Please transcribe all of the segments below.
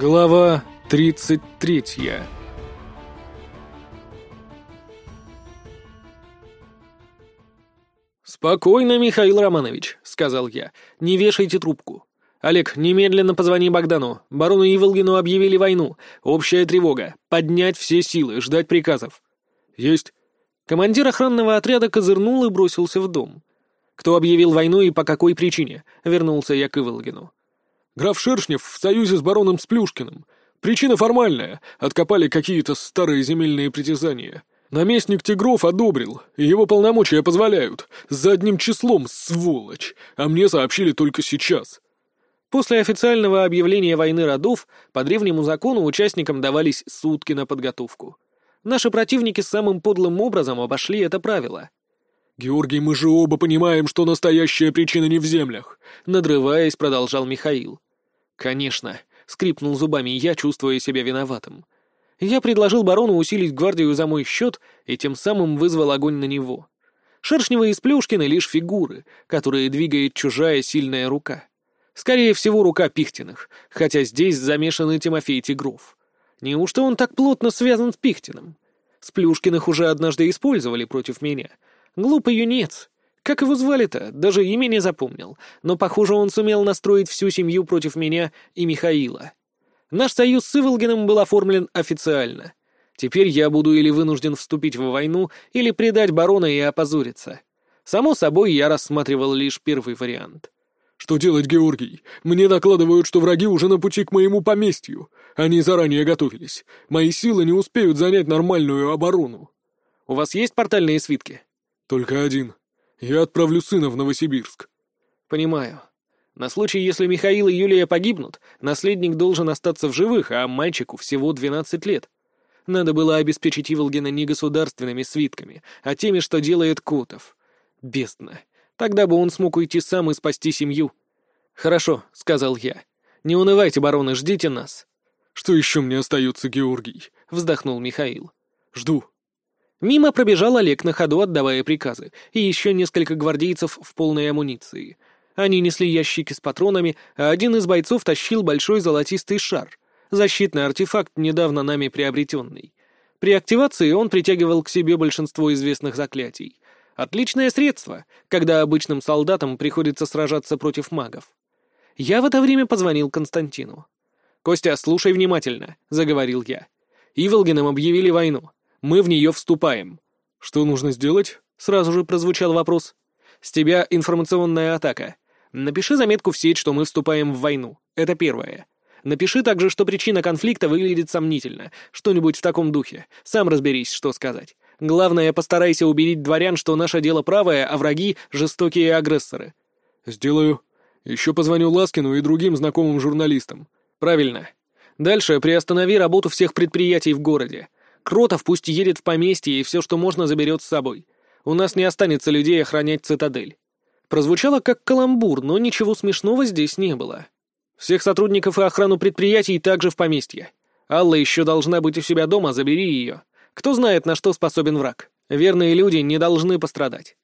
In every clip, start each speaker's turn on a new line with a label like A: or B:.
A: Глава 33 «Спокойно, Михаил Романович», — сказал я. «Не вешайте трубку. Олег, немедленно позвони Богдану. Барону Иволгину объявили войну. Общая тревога. Поднять все силы, ждать приказов». «Есть». Командир охранного отряда козырнул и бросился в дом. «Кто объявил войну и по какой причине?» — вернулся я к Иволгину.
B: «Граф Шершнев в союзе с бароном Сплюшкиным. Причина формальная. Откопали какие-то старые земельные притязания. Наместник Тигров одобрил, и его полномочия позволяют. За одним числом, сволочь. А мне сообщили только сейчас».
A: После официального объявления войны родов по древнему закону участникам давались сутки на подготовку. Наши противники самым подлым образом обошли это правило.
B: «Георгий, мы же оба понимаем, что настоящая причина не в землях», — надрываясь, продолжал Михаил.
A: «Конечно», — скрипнул зубами я, чувствуя себя виноватым. Я предложил барону усилить гвардию за мой счет и тем самым вызвал огонь на него. Шершневые и Сплюшкины — лишь фигуры, которые двигает чужая сильная рука. Скорее всего, рука Пихтиных, хотя здесь замешан и Тимофей Тигров. Неужто он так плотно связан с Пихтиным? Сплюшкиных уже однажды использовали против меня. Глупый юнец. Как его звали-то? Даже имя не запомнил. Но, похоже, он сумел настроить всю семью против меня и Михаила. Наш союз с Иволгиным был оформлен официально. Теперь я буду или вынужден вступить в войну, или предать барона и опозориться. Само собой, я рассматривал лишь первый вариант.
B: «Что делать, Георгий? Мне докладывают, что враги уже на пути к моему поместью. Они заранее готовились. Мои силы не успеют занять нормальную оборону».
A: «У вас есть портальные свитки?»
B: «Только один. Я отправлю сына в Новосибирск».
A: «Понимаю. На случай, если Михаил и Юлия погибнут, наследник должен остаться в живых, а мальчику всего двенадцать лет. Надо было обеспечить Иволгина не государственными свитками, а теми, что делает Котов. Бездна. Тогда бы он смог уйти сам и спасти семью. «Хорошо», — сказал я. «Не унывайте, бароны, ждите нас».
B: «Что еще мне остается, Георгий?»
A: — вздохнул Михаил.
B: «Жду».
A: Мимо пробежал Олег на ходу, отдавая приказы, и еще несколько гвардейцев в полной амуниции. Они несли ящики с патронами, а один из бойцов тащил большой золотистый шар, защитный артефакт, недавно нами приобретенный. При активации он притягивал к себе большинство известных заклятий. Отличное средство, когда обычным солдатам приходится сражаться против магов. Я в это время позвонил Константину. «Костя, слушай внимательно», — заговорил я. «Иволгиным объявили войну. Мы в нее вступаем».
B: «Что нужно сделать?» — сразу же прозвучал вопрос.
A: «С тебя информационная атака. Напиши заметку в сеть, что мы вступаем в войну. Это первое. Напиши также, что причина конфликта выглядит сомнительно. Что-нибудь в таком духе. Сам разберись, что сказать. Главное, постарайся убедить дворян, что наше дело правое, а враги — жестокие агрессоры».
B: «Сделаю. Еще позвоню Ласкину и другим знакомым журналистам».
A: «Правильно. Дальше приостанови работу всех предприятий в городе. Кротов пусть едет в поместье и все, что можно, заберет с собой. У нас не останется людей охранять цитадель». Прозвучало как каламбур, но ничего смешного здесь не было. Всех сотрудников и охрану предприятий также в поместье. Алла еще должна быть у себя дома, забери ее. Кто знает, на что способен враг. Верные люди не должны пострадать.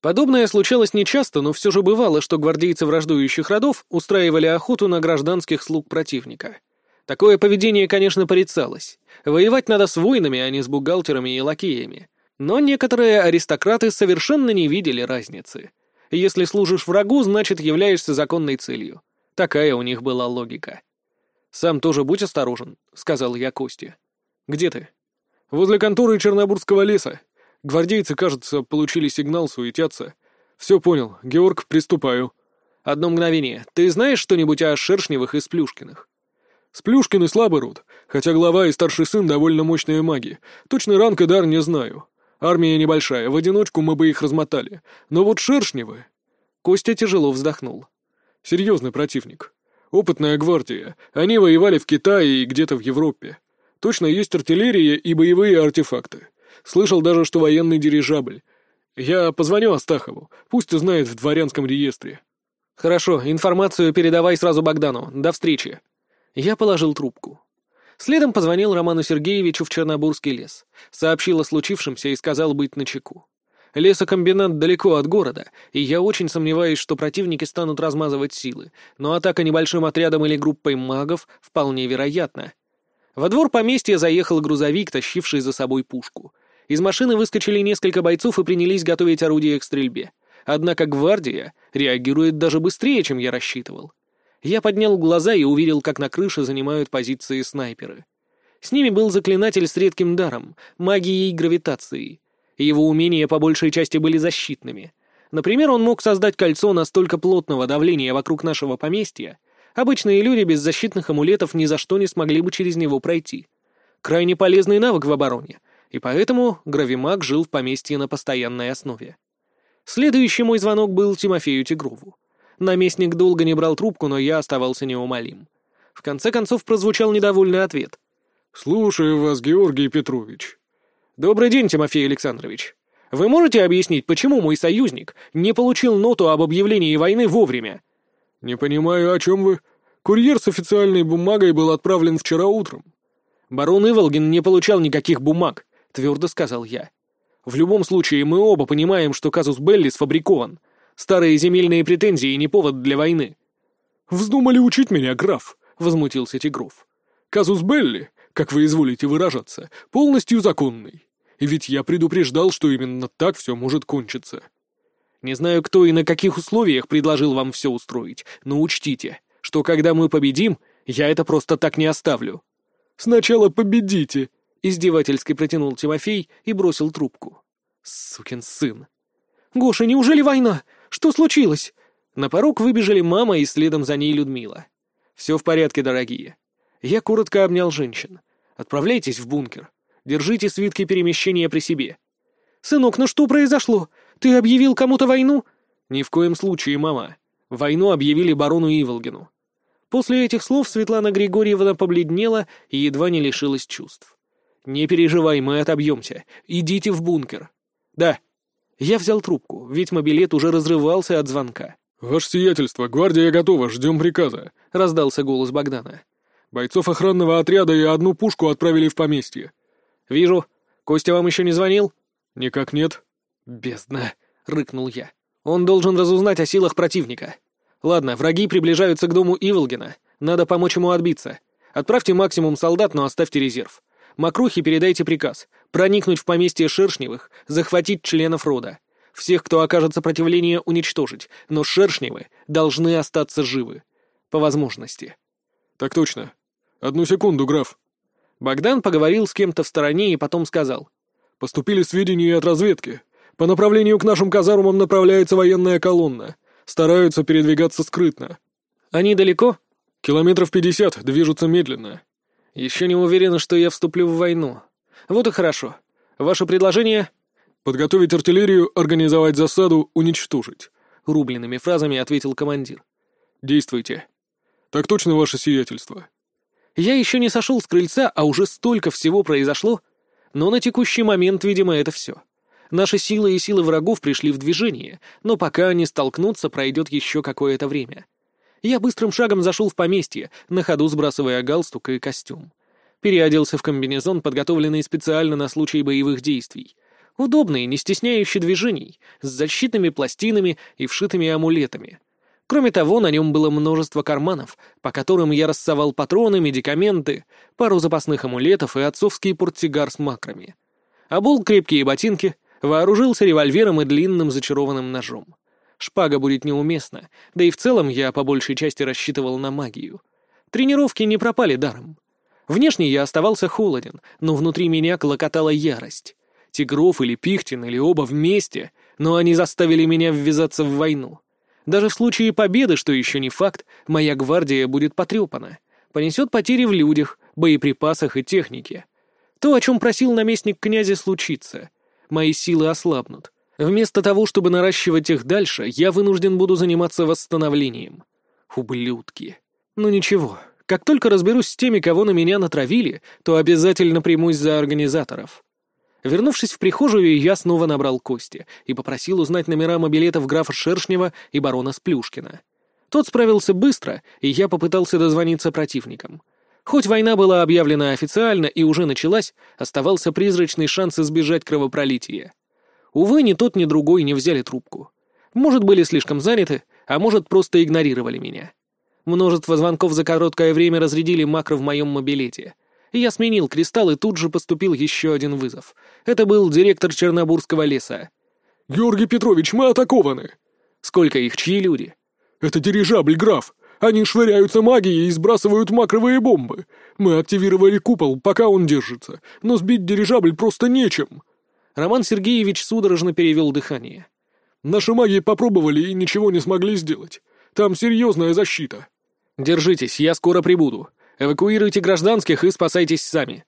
A: Подобное случалось нечасто, но все же бывало, что гвардейцы враждующих родов устраивали охоту на гражданских слуг противника. Такое поведение, конечно, порицалось. Воевать надо с воинами, а не с бухгалтерами и лакеями. Но некоторые аристократы совершенно не видели разницы. Если служишь врагу, значит, являешься законной целью. Такая у них была логика. «Сам тоже будь осторожен», — сказал я Косте. «Где ты?»
B: Возле конторы Чернобурского леса. Гвардейцы, кажется, получили сигнал, суетятся. Все понял. Георг, приступаю.
A: Одно мгновение. Ты знаешь что-нибудь о Шершневых и Сплюшкиных?
B: Сплюшкины слабый род, хотя глава и старший сын довольно мощные маги. Точный ранг и дар не знаю. Армия небольшая, в одиночку мы бы их размотали. Но вот Шершневы...
A: Костя тяжело вздохнул.
B: Серьезный противник. Опытная гвардия. Они воевали в Китае и где-то в Европе. Точно есть артиллерия и боевые артефакты. Слышал даже, что военный дирижабль. Я позвоню Астахову, пусть узнает в дворянском реестре.
A: Хорошо, информацию передавай сразу Богдану. До встречи. Я положил трубку. Следом позвонил Роману Сергеевичу в Чернобурский лес. Сообщил о случившемся и сказал быть начеку. Лесокомбинат далеко от города, и я очень сомневаюсь, что противники станут размазывать силы, но атака небольшим отрядом или группой магов вполне вероятна. Во двор поместья заехал грузовик, тащивший за собой пушку. Из машины выскочили несколько бойцов и принялись готовить орудие к стрельбе. Однако гвардия реагирует даже быстрее, чем я рассчитывал. Я поднял глаза и увидел, как на крыше занимают позиции снайперы. С ними был заклинатель с редким даром, магией гравитации — его умения по большей части были защитными. Например, он мог создать кольцо настолько плотного давления вокруг нашего поместья, обычные люди без защитных амулетов ни за что не смогли бы через него пройти. Крайне полезный навык в обороне, и поэтому Гравимаг жил в поместье на постоянной основе. Следующий мой звонок был Тимофею Тигрову. Наместник долго не брал трубку, но я оставался неумолим. В конце концов прозвучал недовольный ответ.
B: «Слушаю вас, Георгий Петрович.
A: «Добрый день, Тимофей Александрович. Вы можете объяснить, почему мой союзник не получил ноту об объявлении войны вовремя?»
B: «Не понимаю, о чем вы. Курьер с официальной бумагой был отправлен вчера утром».
A: «Барон Иволгин не получал никаких бумаг», — твердо сказал я. «В любом случае, мы оба понимаем, что казус Белли сфабрикован. Старые земельные претензии не повод для войны».
B: «Вздумали учить меня, граф», — возмутился Тигров. «Казус Белли, как вы изволите выражаться, полностью законный. Ведь я предупреждал, что именно так все может кончиться.
A: Не знаю, кто и на каких условиях предложил вам все устроить, но учтите, что когда мы победим, я это просто так не оставлю.
B: Сначала победите,
A: издевательски протянул Тимофей и бросил трубку. Сукин сын. Гоша, неужели война? Что случилось? На порог выбежали мама и следом за ней Людмила. Все в порядке, дорогие. Я коротко обнял женщин. Отправляйтесь в бункер. Держите свитки перемещения при себе». «Сынок, ну что произошло? Ты объявил кому-то войну?» «Ни в коем случае, мама. Войну объявили барону Иволгину». После этих слов Светлана Григорьевна побледнела и едва не лишилась чувств. «Не переживай, мы отобьемся. Идите в бункер». «Да». Я взял трубку, ведь мобилет уже разрывался от звонка.
B: «Ваше сиятельство, гвардия готова, ждем приказа», —
A: раздался голос Богдана.
B: «Бойцов охранного отряда и одну пушку отправили в поместье.
A: «Вижу. Костя вам еще не звонил?»
B: «Никак нет».
A: «Бездна», — рыкнул я. «Он должен разузнать о силах противника. Ладно, враги приближаются к дому Иволгина. Надо помочь ему отбиться. Отправьте максимум солдат, но оставьте резерв. Макрухе передайте приказ. Проникнуть в поместье Шершневых, захватить членов рода. Всех, кто окажет сопротивление, уничтожить. Но Шершневы должны остаться живы. По возможности».
B: «Так точно. Одну секунду, граф».
A: Богдан поговорил с кем-то в стороне и потом сказал.
B: «Поступили сведения от разведки. По направлению к нашим казармам направляется военная колонна. Стараются передвигаться скрытно».
A: «Они далеко?»
B: «Километров пятьдесят, движутся медленно».
A: «Еще не уверены, что я вступлю в войну. Вот и хорошо. Ваше предложение?»
B: «Подготовить артиллерию, организовать засаду, уничтожить», —
A: рубленными фразами ответил командир.
B: «Действуйте». «Так точно, ваше сиятельство».
A: Я еще не сошел с крыльца, а уже столько всего произошло. Но на текущий момент, видимо, это все. Наши силы и силы врагов пришли в движение, но пока они столкнутся, пройдет еще какое-то время. Я быстрым шагом зашел в поместье, на ходу сбрасывая галстук и костюм. Переоделся в комбинезон, подготовленный специально на случай боевых действий. Удобный, не стесняющий движений, с защитными пластинами и вшитыми амулетами. Кроме того, на нем было множество карманов, по которым я рассовал патроны, медикаменты, пару запасных амулетов и отцовский портсигар с макрами. Обул крепкие ботинки, вооружился револьвером и длинным зачарованным ножом. Шпага будет неуместна, да и в целом я по большей части рассчитывал на магию. Тренировки не пропали даром. Внешне я оставался холоден, но внутри меня клокотала ярость. Тигров или Пихтин, или оба вместе, но они заставили меня ввязаться в войну. Даже в случае победы, что еще не факт, моя гвардия будет потрепана. Понесет потери в людях, боеприпасах и технике. То, о чем просил наместник князя, случится. Мои силы ослабнут. Вместо того, чтобы наращивать их дальше, я вынужден буду заниматься восстановлением. Ублюдки. Ну ничего, как только разберусь с теми, кого на меня натравили, то обязательно примусь за организаторов. Вернувшись в прихожую, я снова набрал Кости и попросил узнать номера мобилетов графа Шершнева и барона Сплюшкина. Тот справился быстро, и я попытался дозвониться противникам. Хоть война была объявлена официально и уже началась, оставался призрачный шанс избежать кровопролития. Увы, ни тот, ни другой не взяли трубку. Может, были слишком заняты, а может, просто игнорировали меня. Множество звонков за короткое время разрядили макро в моем мобилете. Я сменил кристалл, и тут же поступил еще один вызов. Это был директор Чернобурского леса.
B: «Георгий Петрович, мы атакованы!»
A: «Сколько их? Чьи люди?»
B: «Это дирижабль, граф. Они швыряются магией и сбрасывают макровые бомбы. Мы активировали купол, пока он держится, но сбить дирижабль просто нечем».
A: Роман Сергеевич судорожно перевел дыхание.
B: «Наши маги попробовали и ничего не смогли сделать. Там серьезная защита».
A: «Держитесь, я скоро прибуду. Эвакуируйте гражданских и спасайтесь сами».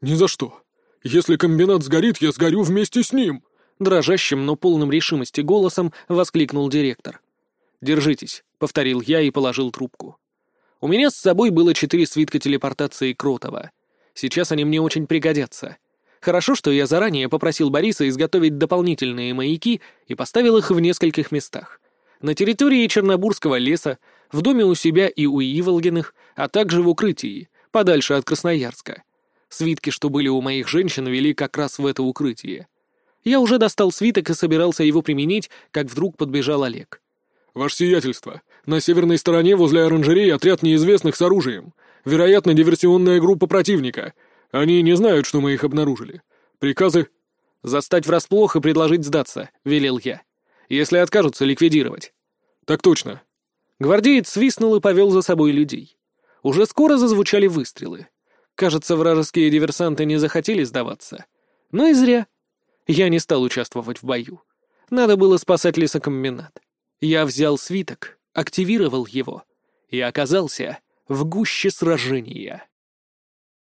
B: «Ни за что. Если комбинат сгорит, я сгорю вместе с ним», —
A: дрожащим, но полным решимости голосом воскликнул директор. «Держитесь», — повторил я и положил трубку. У меня с собой было четыре свитка телепортации Кротова. Сейчас они мне очень пригодятся. Хорошо, что я заранее попросил Бориса изготовить дополнительные маяки и поставил их в нескольких местах. На территории Чернобурского леса, в доме у себя и у Иволгиных, а также в укрытии, подальше от Красноярска. Свитки, что были у моих женщин, вели как раз в это укрытие. Я уже достал свиток и собирался его применить, как вдруг подбежал Олег.
B: «Ваше сиятельство, на северной стороне возле оранжереи отряд неизвестных с оружием. Вероятно, диверсионная группа противника. Они не знают, что мы их обнаружили. Приказы...»
A: «Застать врасплох и предложить сдаться», — велел я. «Если откажутся, ликвидировать».
B: «Так точно».
A: Гвардеец свистнул и повел за собой людей. Уже скоро зазвучали выстрелы. Кажется, вражеские диверсанты не захотели сдаваться. Но и зря. Я не стал участвовать в бою. Надо было спасать лесокомбинат. Я взял свиток, активировал его и оказался в гуще сражения.